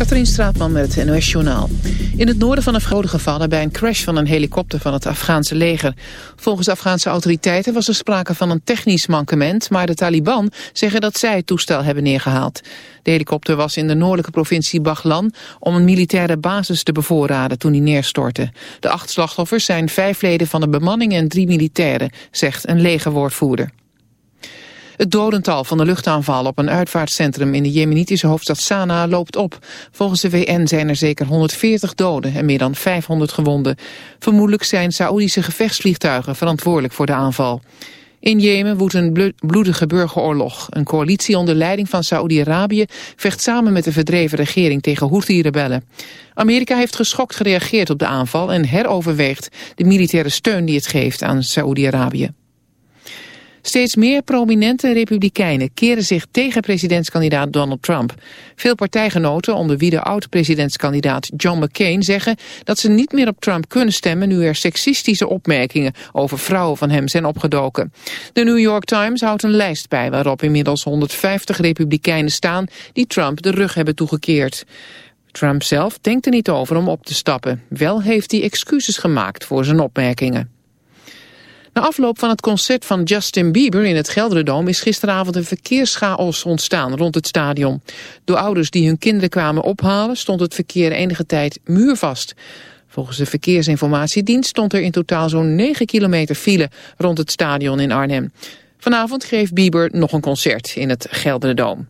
Katrien Straatman met het NOS Journaal. In het noorden van Afghanistan gevallen bij een crash van een helikopter van het Afghaanse leger. Volgens Afghaanse autoriteiten was er sprake van een technisch mankement... maar de Taliban zeggen dat zij het toestel hebben neergehaald. De helikopter was in de noordelijke provincie Baghlan... om een militaire basis te bevoorraden toen hij neerstortte. De acht slachtoffers zijn vijf leden van de bemanning en drie militairen... zegt een legerwoordvoerder. Het dodental van de luchtaanval op een uitvaartcentrum in de jemenitische hoofdstad Sanaa loopt op. Volgens de VN zijn er zeker 140 doden en meer dan 500 gewonden. Vermoedelijk zijn Saoedische gevechtsvliegtuigen verantwoordelijk voor de aanval. In Jemen woedt een bloedige burgeroorlog. Een coalitie onder leiding van Saoedi-Arabië vecht samen met de verdreven regering tegen Houthi-rebellen. Amerika heeft geschokt gereageerd op de aanval en heroverweegt de militaire steun die het geeft aan Saoedi-Arabië. Steeds meer prominente republikeinen keren zich tegen presidentskandidaat Donald Trump. Veel partijgenoten, onder wie de oud-presidentskandidaat John McCain, zeggen dat ze niet meer op Trump kunnen stemmen nu er seksistische opmerkingen over vrouwen van hem zijn opgedoken. De New York Times houdt een lijst bij waarop inmiddels 150 republikeinen staan die Trump de rug hebben toegekeerd. Trump zelf denkt er niet over om op te stappen. Wel heeft hij excuses gemaakt voor zijn opmerkingen. Na afloop van het concert van Justin Bieber in het Gelderdoom is gisteravond een verkeerschaos ontstaan rond het stadion. Door ouders die hun kinderen kwamen ophalen stond het verkeer enige tijd muurvast. Volgens de Verkeersinformatiedienst stond er in totaal zo'n 9 kilometer file rond het stadion in Arnhem. Vanavond geeft Bieber nog een concert in het Gelderdoom.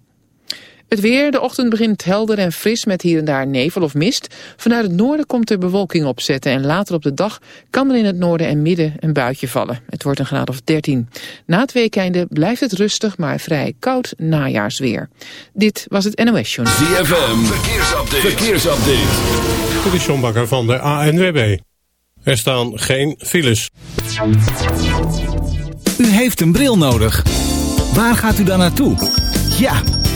Het weer, de ochtend begint helder en fris met hier en daar nevel of mist. Vanuit het noorden komt er bewolking opzetten en later op de dag kan er in het noorden en midden een buitje vallen. Het wordt een graad of 13. Na het weekende blijft het rustig, maar vrij koud najaarsweer. Dit was het NOS Journal. ZFM, verkeersupdate. verkeersupdate. Dit is John Bakker van de ANWB. Er staan geen files. U heeft een bril nodig. Waar gaat u dan naartoe? Ja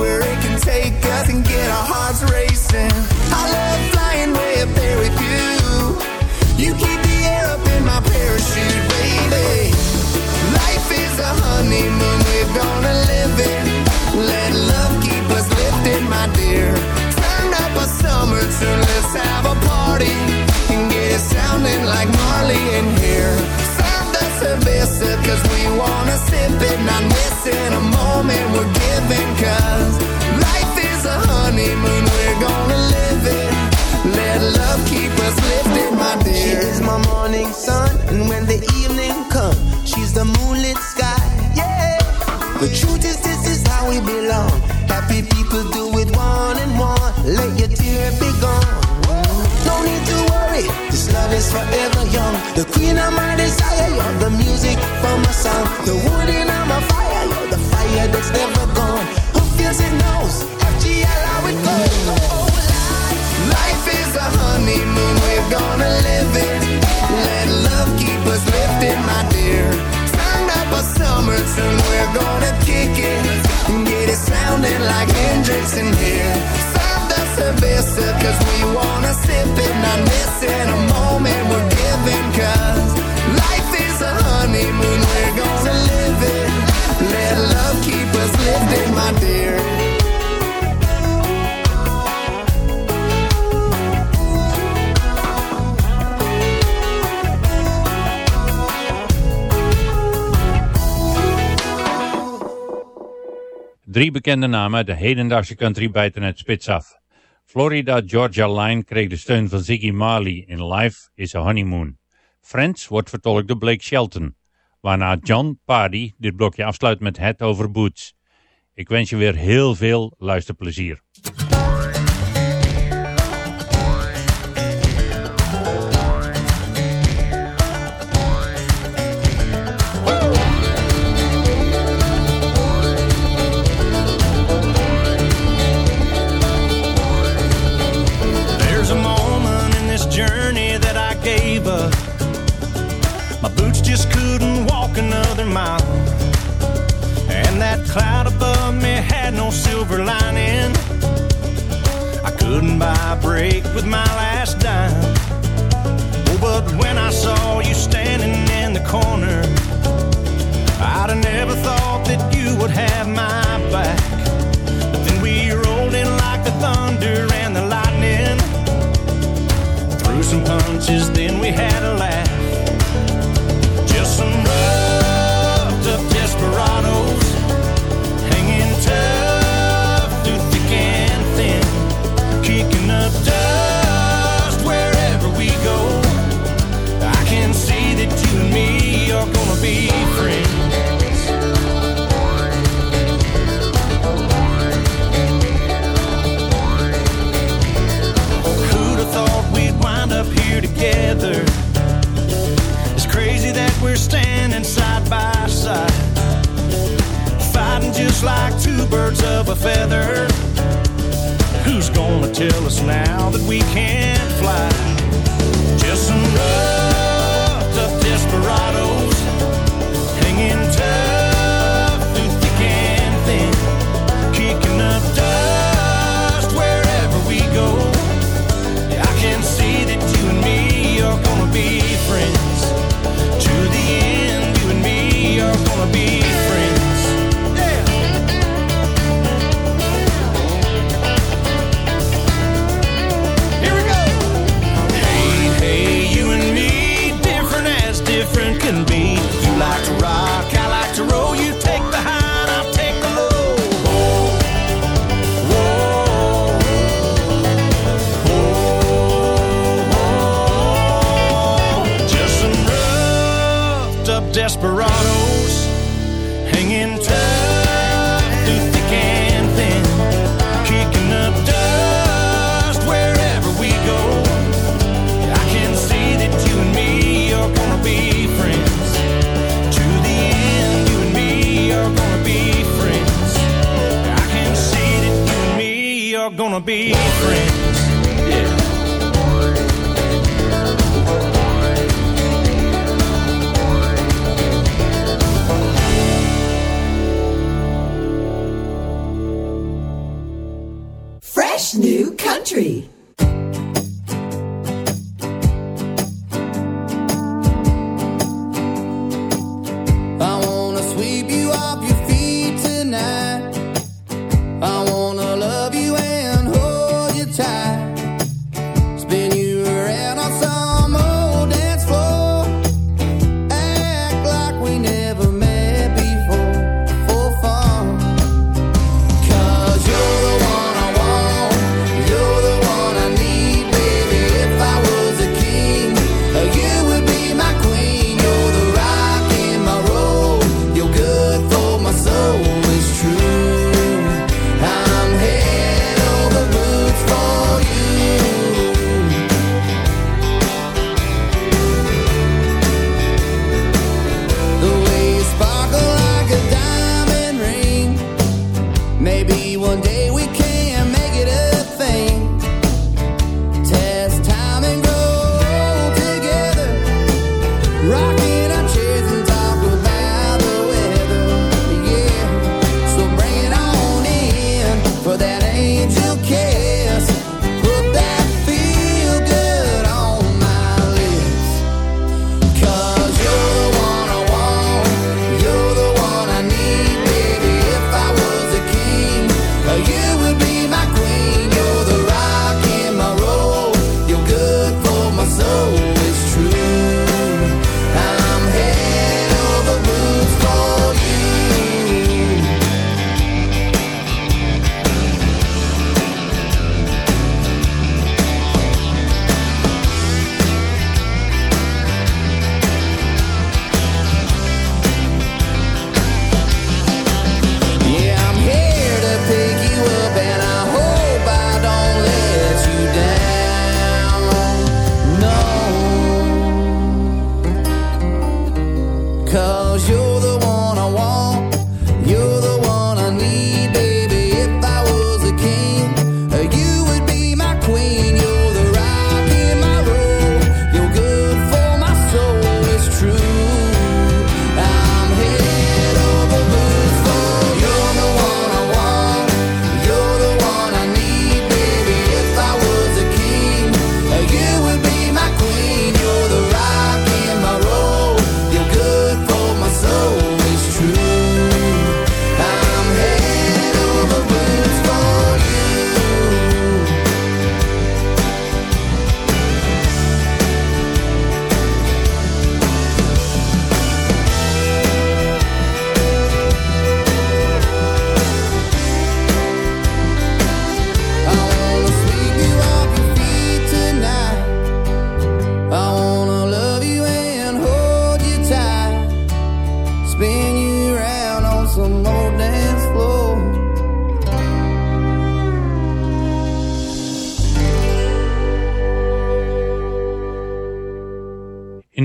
where it can take us and get our hearts racing. bekende namen uit de hedendaagse country bijten het spits af. Florida Georgia Line kreeg de steun van Ziggy Marley in Life is a Honeymoon. Friends wordt vertolkt door Blake Shelton, waarna John Pardy dit blokje afsluit met het Over Boots. Ik wens je weer heel veel luisterplezier.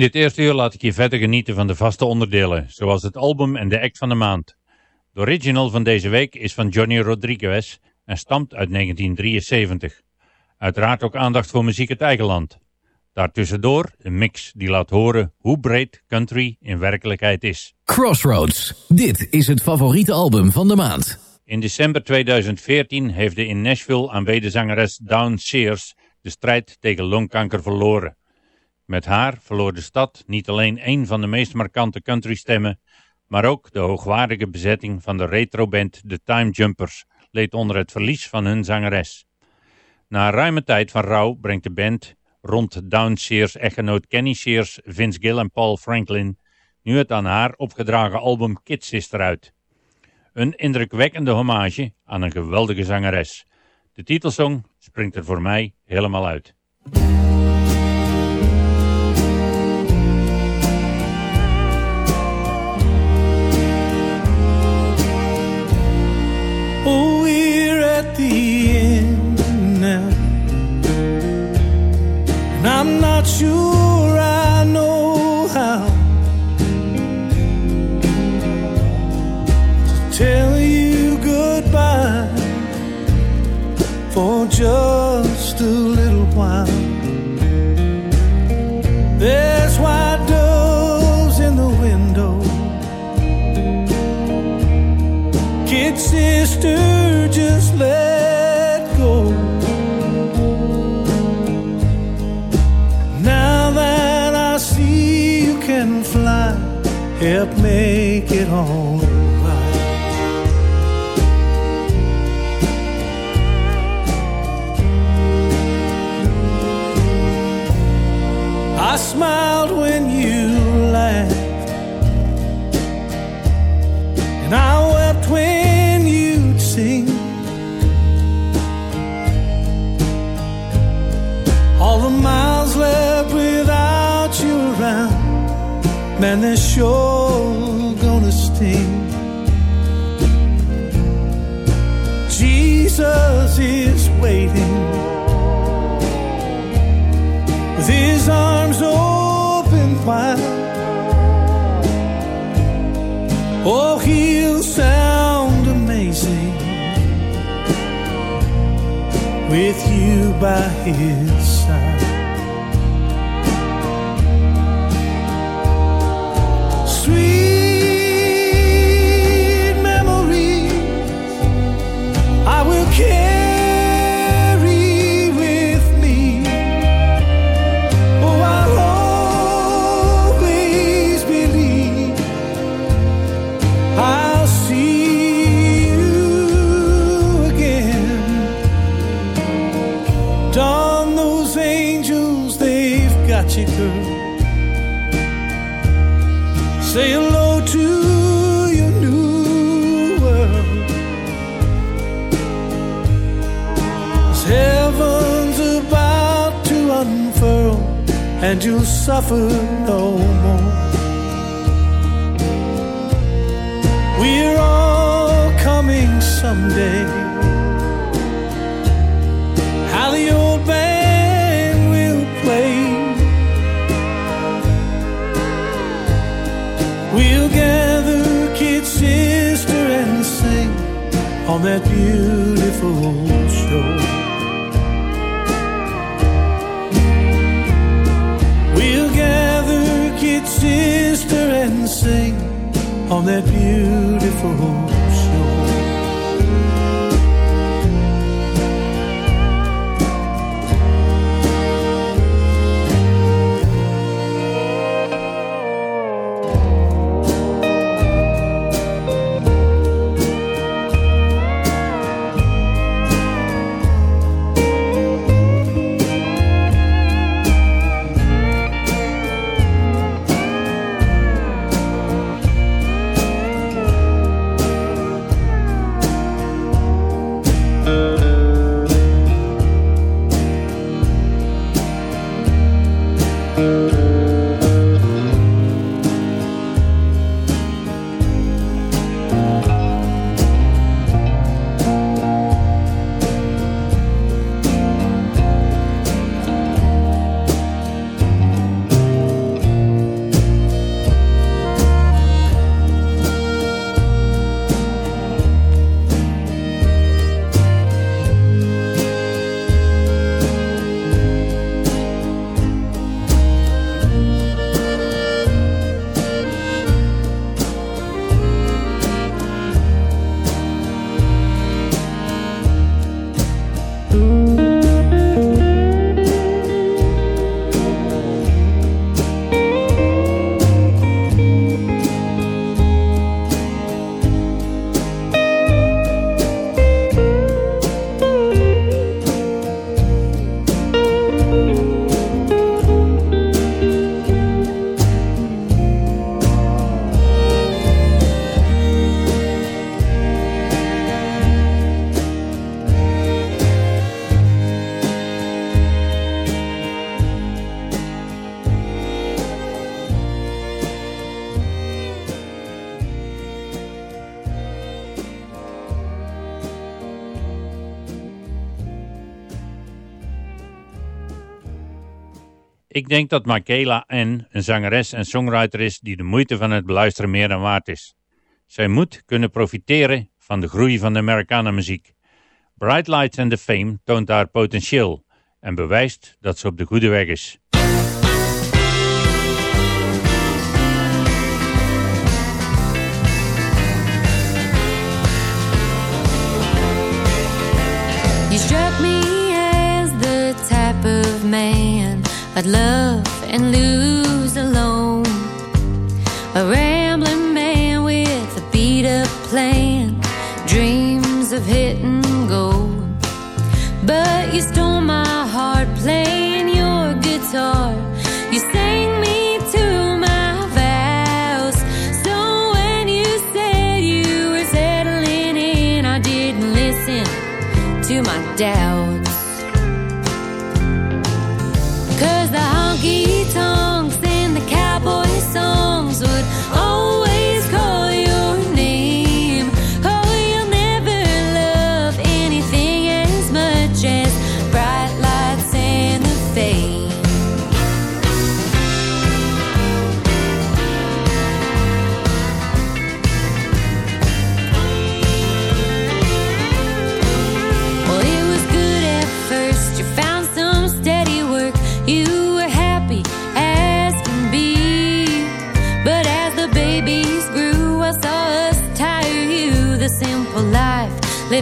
Dit eerste uur laat ik je verder genieten van de vaste onderdelen, zoals het album en de act van de maand. De original van deze week is van Johnny Rodriguez en stamt uit 1973. Uiteraard ook aandacht voor muziek uit eigen land. Daartussendoor een mix die laat horen hoe breed country in werkelijkheid is. Crossroads. Dit is het favoriete album van de maand. In december 2014 heeft de in Nashville aanbeden zangeres Dawn Sears de strijd tegen longkanker verloren. Met haar verloor de stad niet alleen een van de meest markante countrystemmen, maar ook de hoogwaardige bezetting van de retroband The Time Jumpers leed onder het verlies van hun zangeres. Na een ruime tijd van rouw brengt de band rond Dawn Sears echtgenoot Kenny Sears, Vince Gill en Paul Franklin nu het aan haar opgedragen album Kid Sister uit. Een indrukwekkende hommage aan een geweldige zangeres. De titelsong springt er voor mij helemaal uit. I'm not sure I know how to tell you goodbye for just a little while. There's white doves in the window. Kid sister, it barril. Darn those angels, they've got you, girl. Say hello to your new world. 'Cause heaven's about to unfurl, and you'll suffer no more. We're all coming someday. Beautiful shore. We'll gather, kid sister, and sing on that beautiful Ik denk dat Michaela N. een zangeres en songwriter is die de moeite van het beluisteren meer dan waard is. Zij moet kunnen profiteren van de groei van de Americana muziek. Bright Lights and the Fame toont haar potentieel en bewijst dat ze op de goede weg is. I'd love and lose alone. A rambling man with a beat up plan, dreams of hitting gold. But you stole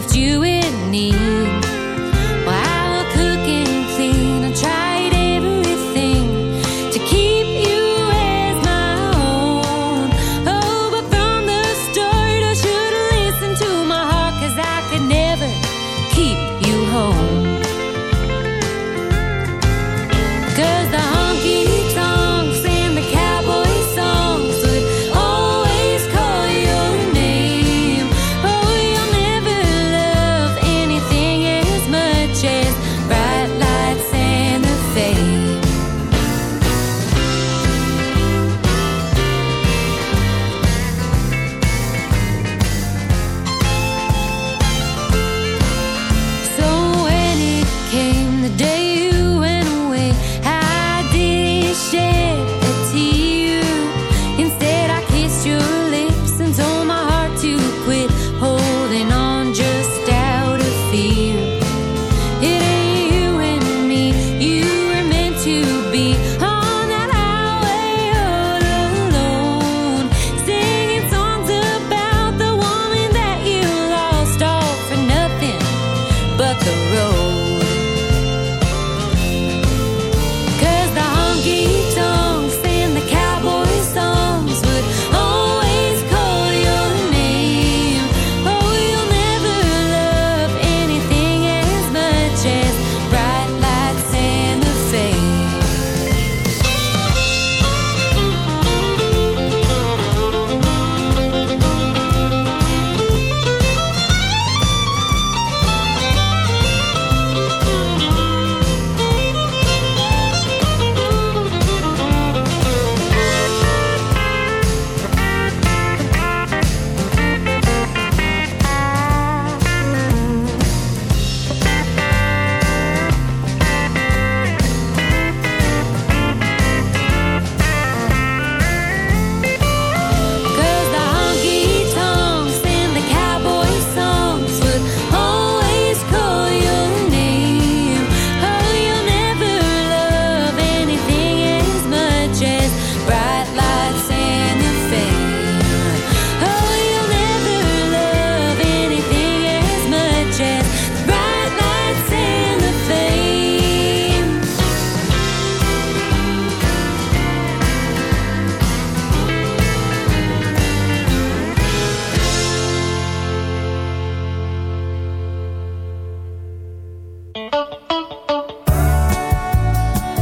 left you in need.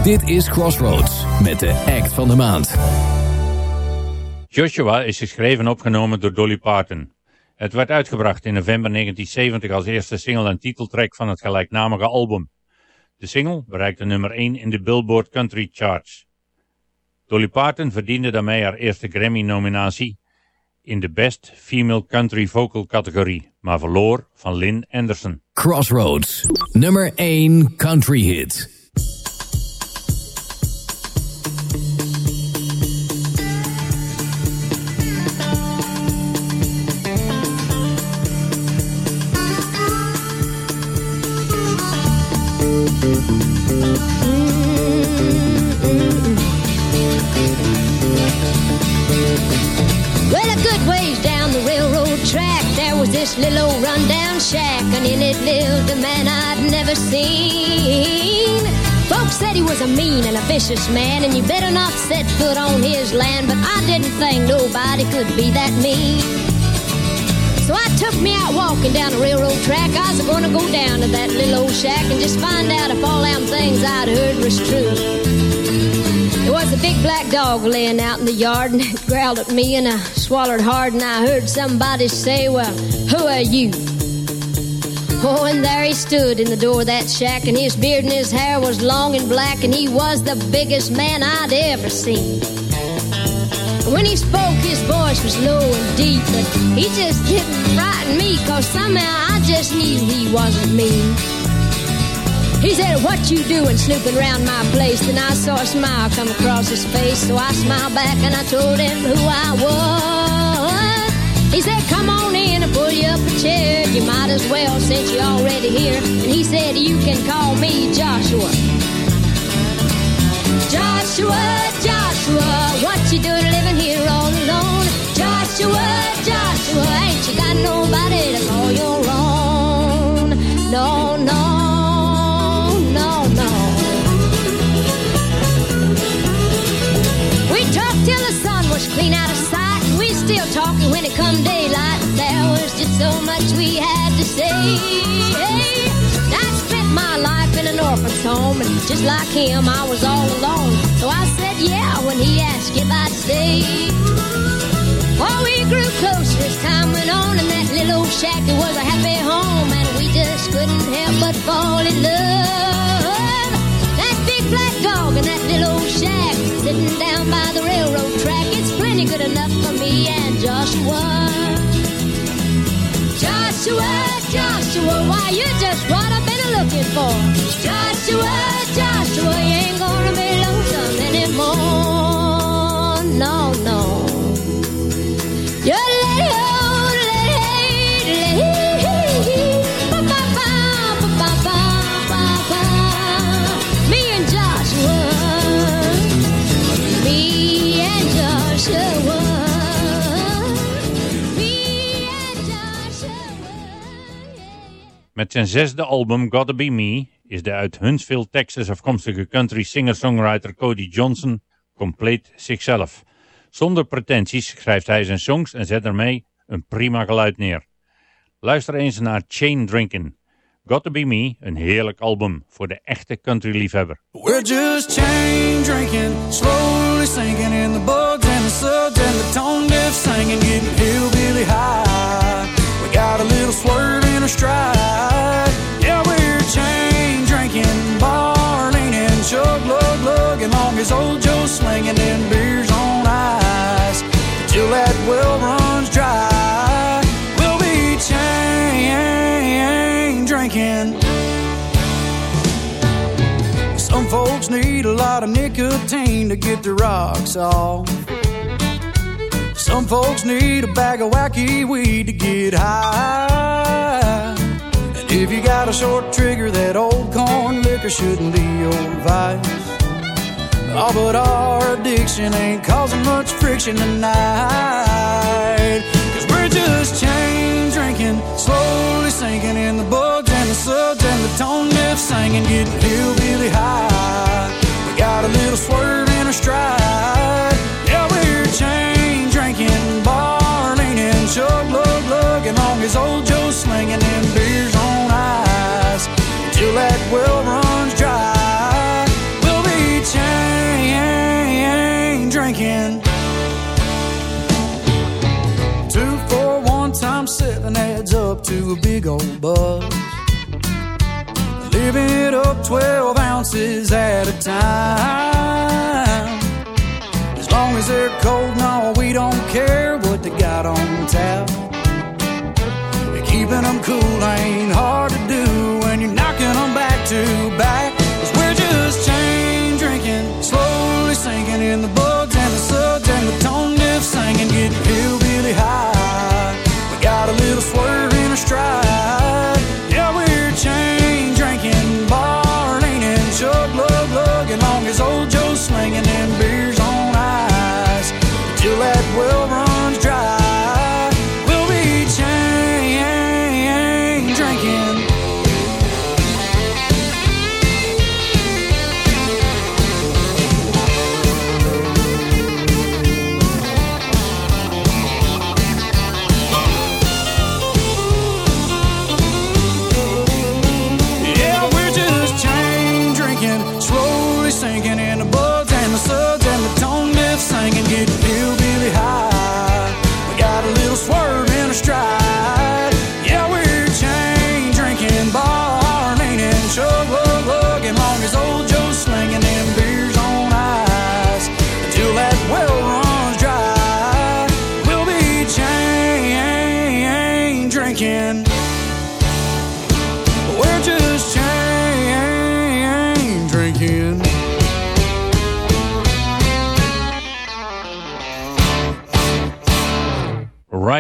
Dit is Crossroads met de act van de maand. Joshua is geschreven en opgenomen door Dolly Parton. Het werd uitgebracht in november 1970 als eerste single en titeltrack van het gelijknamige album. De single bereikte nummer 1 in de Billboard Country Charts. Dolly Parton verdiende daarmee haar eerste Grammy-nominatie in de Best Female Country Vocal categorie, maar verloor van Lynn Anderson. Crossroads, nummer 1 country hit. Little old rundown shack, and in it lived a man I'd never seen. Folks said he was a mean and a vicious man, and you better not set foot on his land, but I didn't think nobody could be that mean. So I took me out walking down the railroad track. I was gonna go down to that little old shack and just find out if all them things I'd heard was true. A big black dog laying out in the yard and it growled at me and I swallowed hard and I heard somebody say, Well, who are you? Oh, and there he stood in the door of that shack and his beard and his hair was long and black and he was the biggest man I'd ever seen. When he spoke, his voice was low and deep, but he just didn't frighten me, cause somehow I just knew he wasn't mean. He said, what you doing snooping around my place? Then I saw a smile come across his face, so I smiled back and I told him who I was. He said, come on in and pull you up a chair. You might as well since you're already here. And he said, you can call me Joshua. Joshua, Joshua, what you doing living here all alone? Joshua, Joshua, ain't you got nobody to call your own? Was clean out of sight. We still talking when it come daylight. There was just so much we had to say. I spent my life in an orphan's home, and just like him, I was all alone. So I said, yeah, when he asked if I'd stay. Oh, we grew closer as time went on, and that little old shack, it was a happy home, and we just couldn't help but fall in love. Black dog and that little old shack, sitting down by the railroad track, it's plenty good enough for me and Joshua. Joshua, Joshua, why you just what I've been looking for. Joshua, Joshua, you ain't gonna be lonesome anymore. No, no. Zijn zesde album Gotta Be Me is de uit Huntsville, Texas afkomstige country singer-songwriter Cody Johnson compleet zichzelf. Zonder pretenties schrijft hij zijn songs en zet ermee een prima geluid neer. Luister eens naar Chain Drinkin'. Gotta Be Me, een heerlijk album voor de echte country-liefhebber. We're just chain drinking, slowly sinking in the bugs and the suds and the tone deaf singing, getting hillbilly high. We got a little swerve in our stride. Long as old Joe's slinging them beers on ice till that well runs dry. We'll be chain drinking. Some folks need a lot of nicotine to get their rocks off. Some folks need a bag of wacky weed to get high. And if you got a short trigger, that old corn liquor shouldn't be your vice. Oh, but our addiction ain't causing much friction tonight. Cause we're just chain drinking, slowly sinking in the bugs and the suds and the tone deaf singing, getting hillbilly high. We got a little swerve in our stride. Yeah, we're chain drinking, bar leaning, chug lug lug, and long as old Joe's slinging them beers on ice. Till that well runs drinking. Two for one time seven adds up to a big old buzz. Living it up 12 ounces at a time. As long as they're cold, no, we don't care what they got on tap. Keeping them cool ain't hard to do when you're knocking them back to back.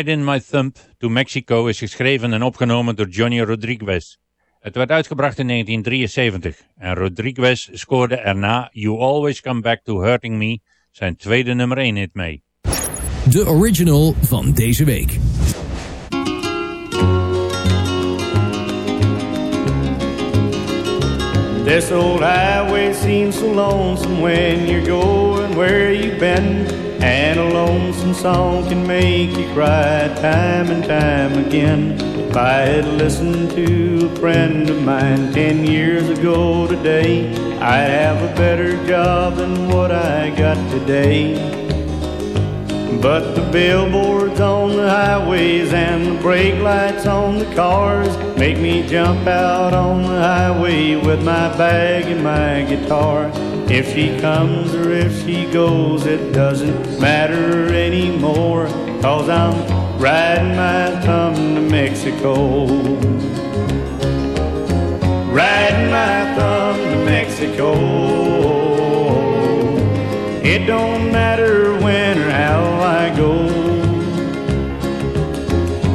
In My Thumb to Mexico is geschreven en opgenomen door Johnny Rodriguez. Het werd uitgebracht in 1973 en Rodriguez scoorde erna You Always Come Back to Hurting Me zijn tweede nummer 1 hit mee. De original van deze week. This old highway seems so lonesome when you're going where you've been. And a lonesome song can make you cry time and time again. If I had listened to a friend of mine ten years ago today, I'd have a better job than what I got today. But the billboards on the highways and the brake lights on the cars make me jump out on the highway with my bag and my guitar. If she comes or if she goes, it doesn't matter anymore, cause I'm riding my thumb to Mexico. Riding my thumb to Mexico. It don't matter when or how I go.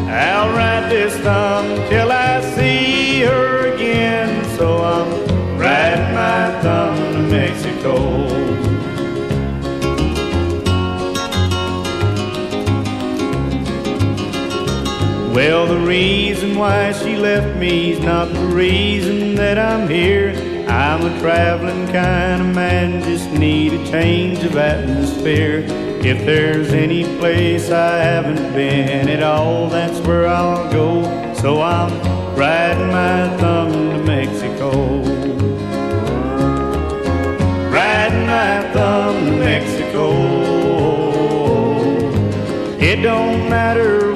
I'll ride this thumb till I Well, the reason why she left me's not the reason that I'm here. I'm a traveling kind of man, just need a change of atmosphere. If there's any place I haven't been at all, that's where I'll go. So I'm riding my thumb to Mexico. Riding my thumb to Mexico. It don't matter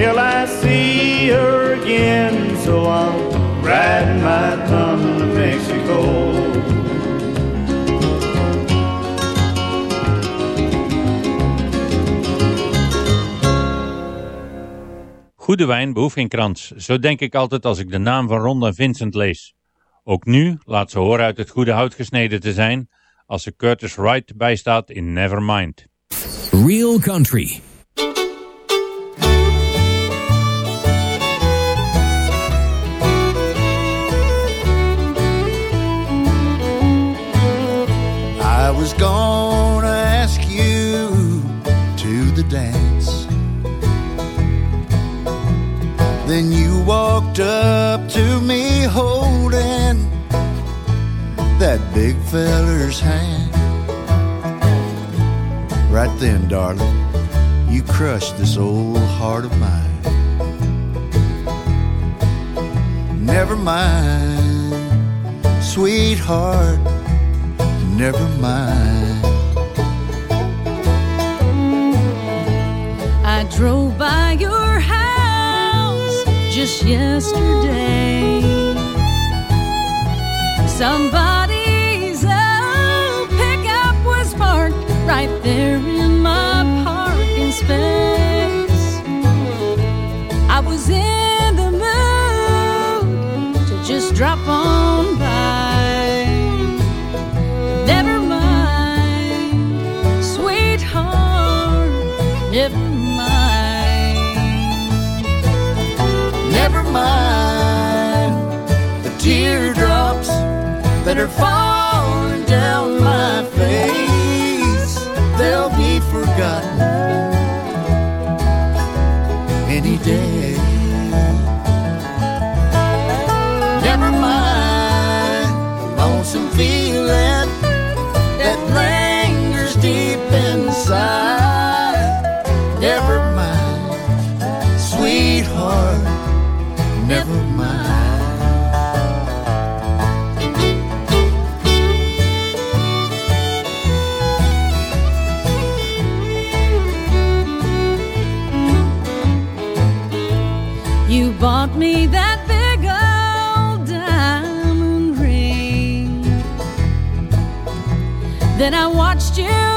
till I see her again. So I'm riding my thumb to Mexico. Goede wijn behoeft geen krans. Zo denk ik altijd als ik de naam van Ron en Vincent lees. Ook nu laat ze horen uit het goede hout gesneden te zijn als ze Curtis Wright bijstaat in Nevermind. Real Country. I was gonna ask you to the dance. Then you walked up to me holding that big feller's hand. Right then, darling, you crushed this old heart of mine. Never mind, sweetheart never mind. I drove by your house just yesterday. Somebody's old pickup was parked right there in my parking space. I was in the mood to just drop on by. Mind the teardrops that are falling down my face. They'll be forgotten any day. Never mind the lonesome feeling that lingers deep inside. Never mind, sweetheart, never mind. You bought me that big old diamond ring. Then I watched you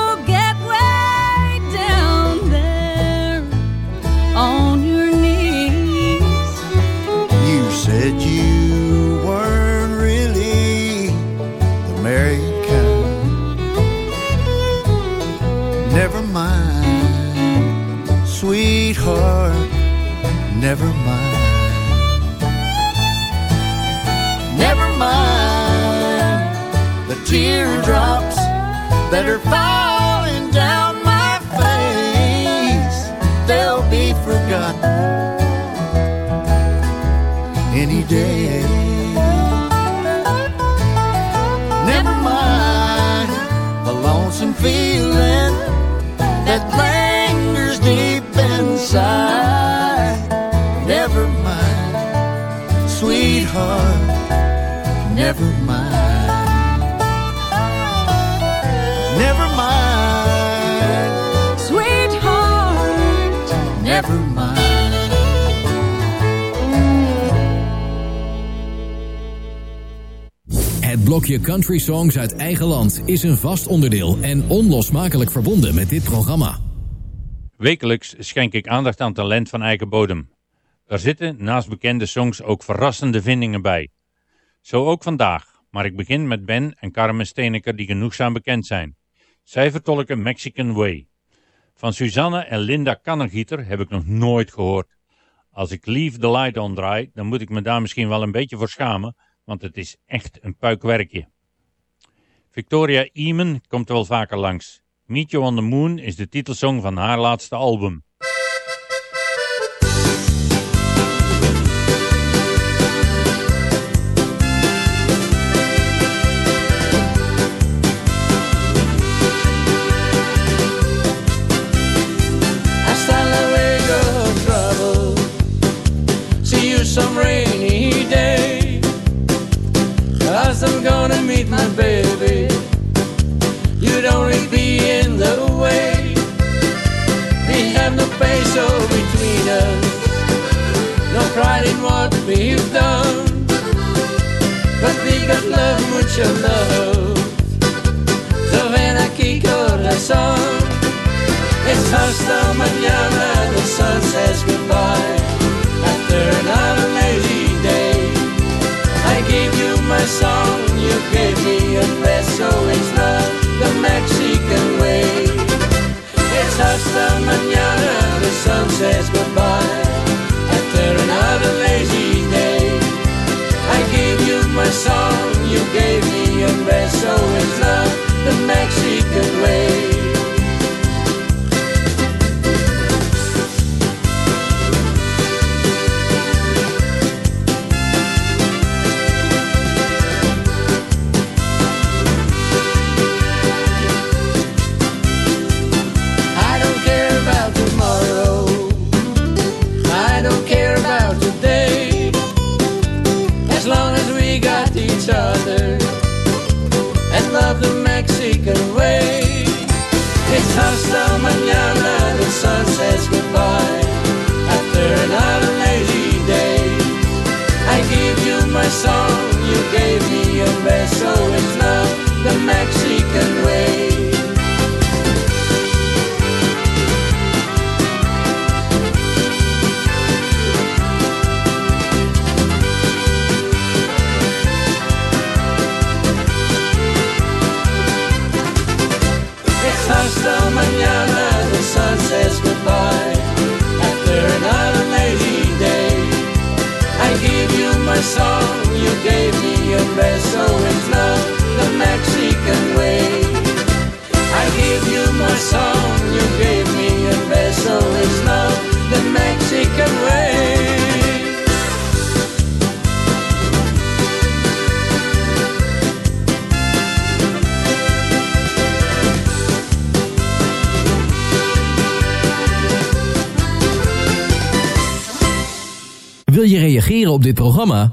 sweetheart, never mind. Never mind the teardrops that are falling down my face. They'll be forgotten any day. Blokje country songs uit eigen land is een vast onderdeel en onlosmakelijk verbonden met dit programma. Wekelijks schenk ik aandacht aan talent van eigen bodem. Daar zitten naast bekende songs ook verrassende vindingen bij. Zo ook vandaag, maar ik begin met Ben en Carmen Steeneker die genoegzaam bekend zijn. Zij vertolken Mexican Way. Van Suzanne en Linda Kannengieter heb ik nog nooit gehoord. Als ik Leave the Light On draai, dan moet ik me daar misschien wel een beetje voor schamen, want het is echt een puikwerkje. Victoria Eamon komt wel vaker langs. Meet You on the Moon is de titelsong van haar laatste album. Mucho love. Ven aquí corazón. It's hasta mañana, the sun says goodbye. After another lazy day, I gave you my song, you gave me a rest, so it's not the Mexican way. It's hasta mañana, the sun says goodbye. Rest, so it's not the Mexican way. they're so in the Mexican way. I give you my song, you gave me a vessel is love, the Mexican way. Wil je reageren op dit programma?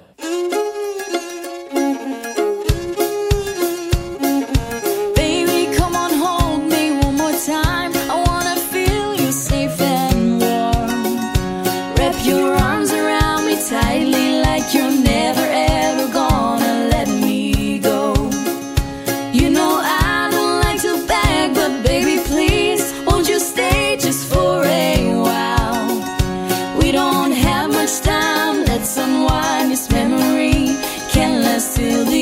till the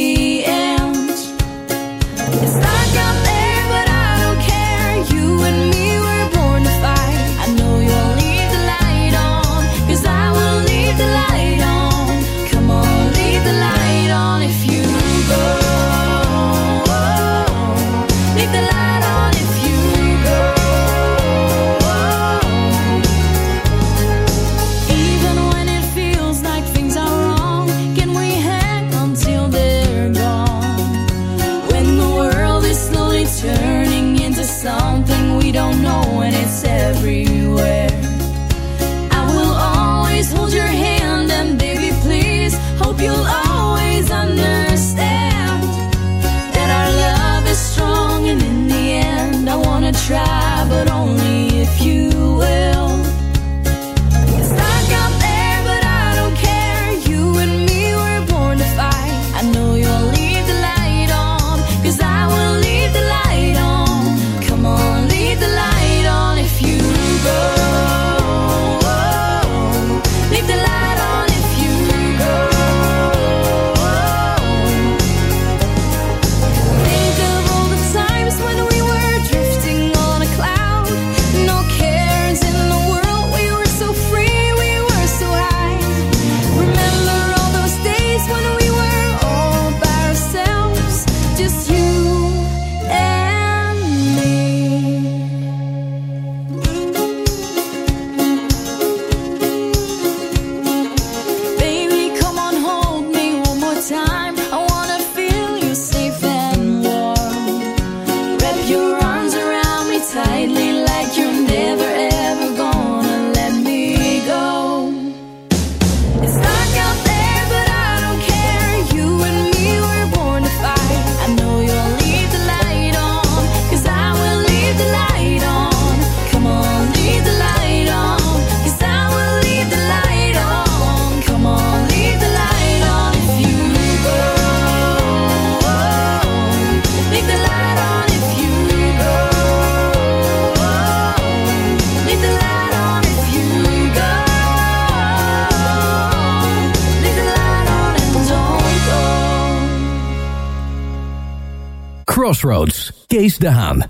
Crossroads, Kees de By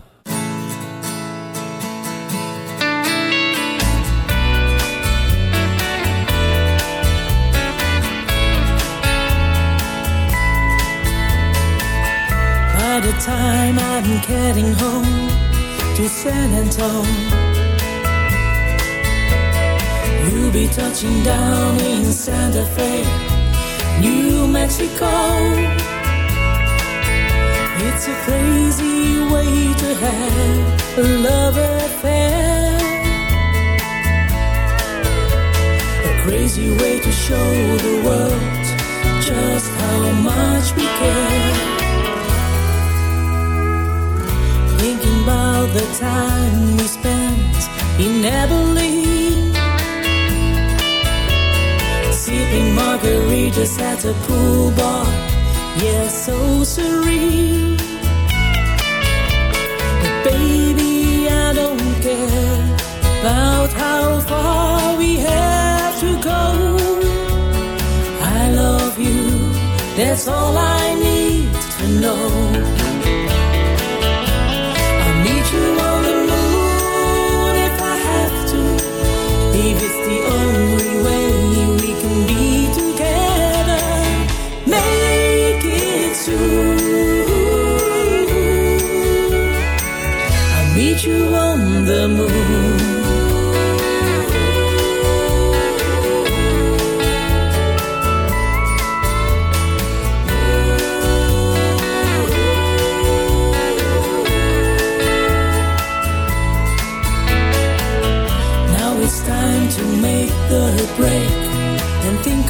the time I'm getting home to San Antonio, you'll be touching down in Santa Fe, New Mexico. It's a crazy way to have a love affair. A crazy way to show the world just how much we care. Thinking about the time we spent in Abilene. Sipping margaritas at a pool bar yeah, so serene. But baby, I don't care about how far we have to go. I love you, that's all I need to know.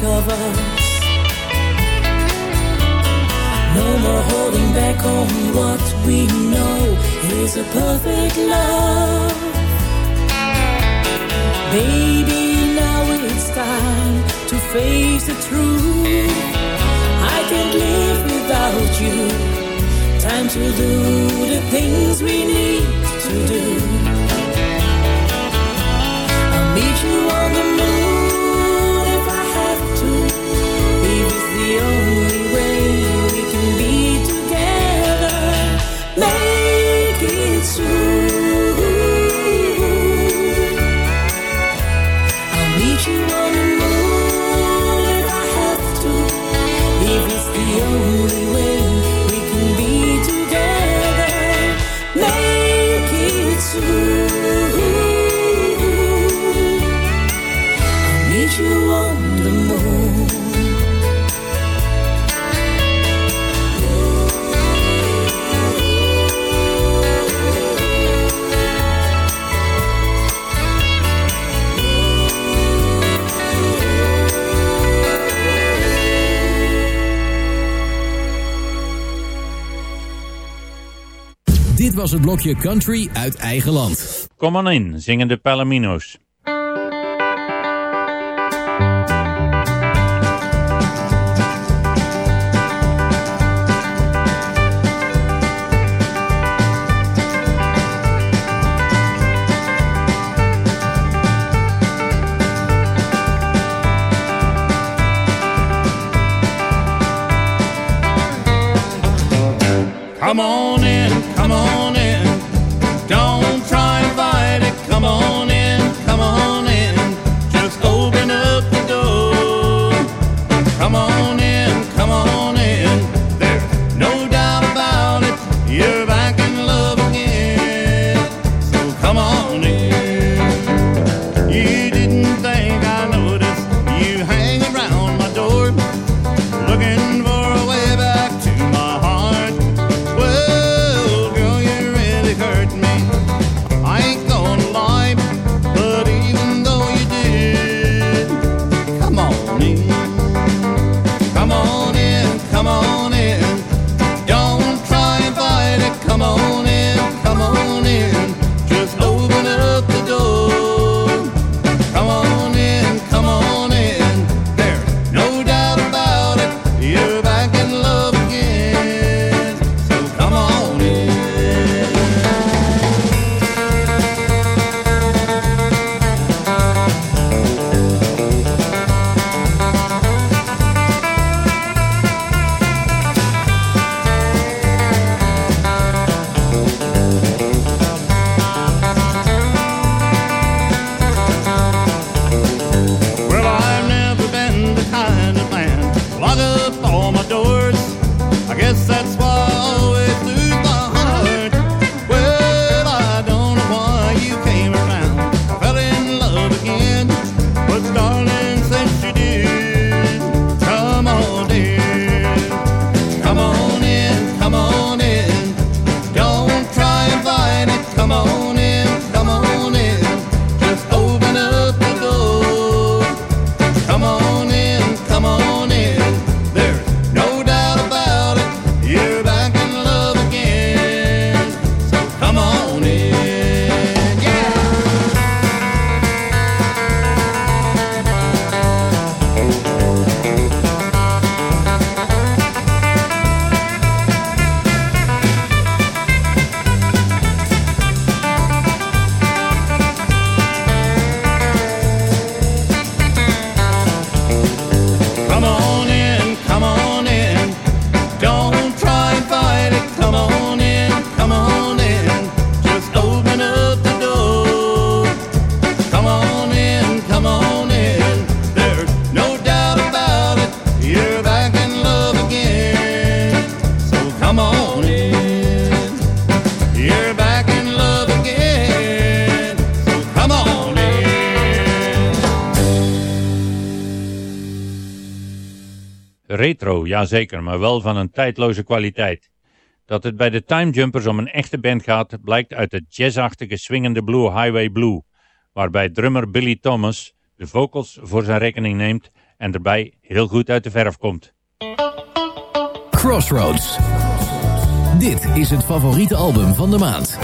think of us. No more holding back on what we know is a perfect love. Baby, now it's time to face the truth. I can't live without you. Time to do the things we need to do. you. was het blokje country uit eigen land. Kom aan in, zingen de Palomino's. Come on. Jazeker, maar wel van een tijdloze kwaliteit. Dat het bij de Time Jumpers om een echte band gaat, blijkt uit het jazzachtige swingende Blue Highway Blue, waarbij drummer Billy Thomas de vocals voor zijn rekening neemt en erbij heel goed uit de verf komt. Crossroads. Dit is het favoriete album van de maand.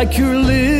Like your little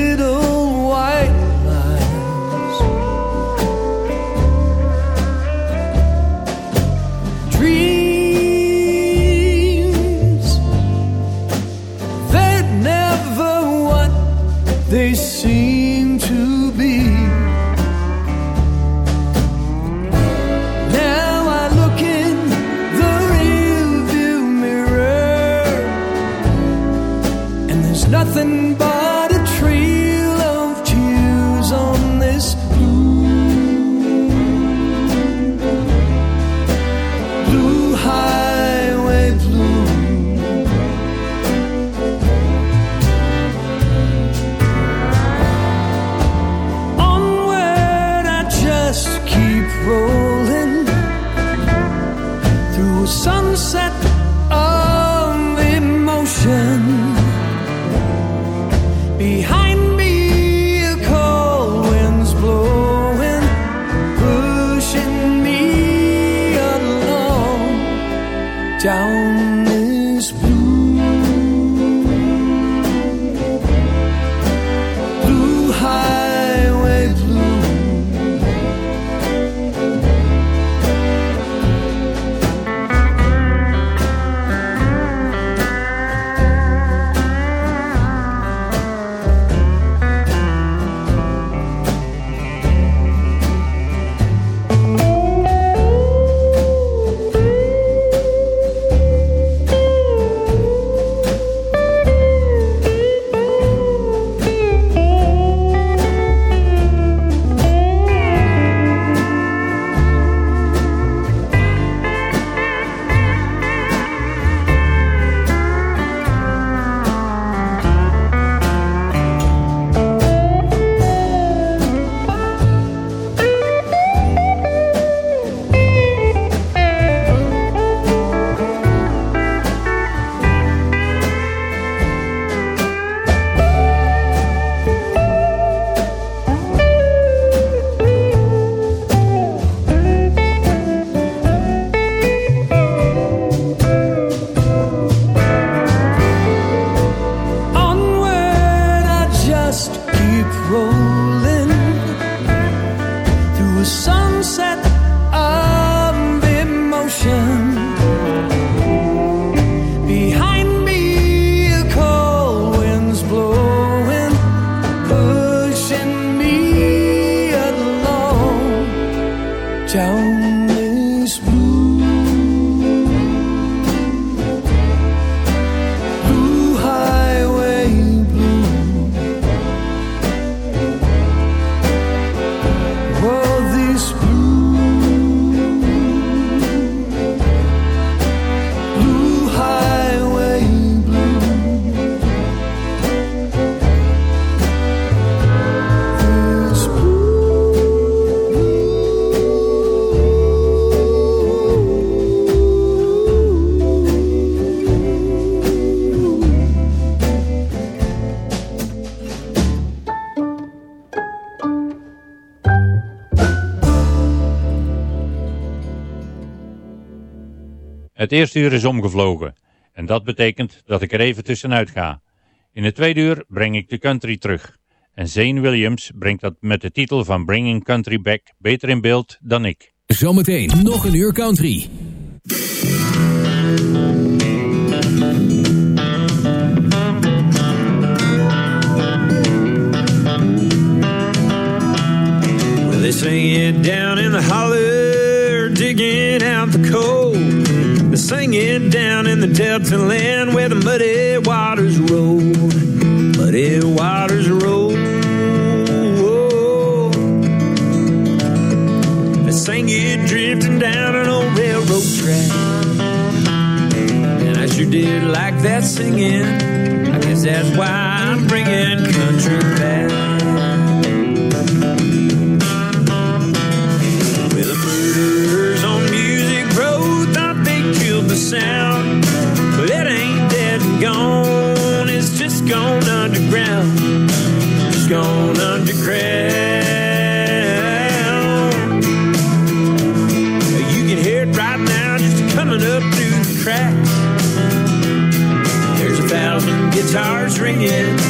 Het eerste uur is omgevlogen en dat betekent dat ik er even tussenuit ga. In het tweede uur breng ik de country terug. En Zane Williams brengt dat met de titel van Bringing Country Back beter in beeld dan ik. Zometeen nog een uur country. Well, they sing it down in the holler, digging out the coal. They sing it down in the Delta land where the muddy waters roll. Muddy waters roll. They sing it drifting down an old railroad track. And I sure did like that singing. I guess that's why I'm bringing country back. Sound. But it ain't dead and gone, it's just gone underground. Just gone underground. You can hear it right now, just coming up through the cracks. There's a thousand guitars ringing.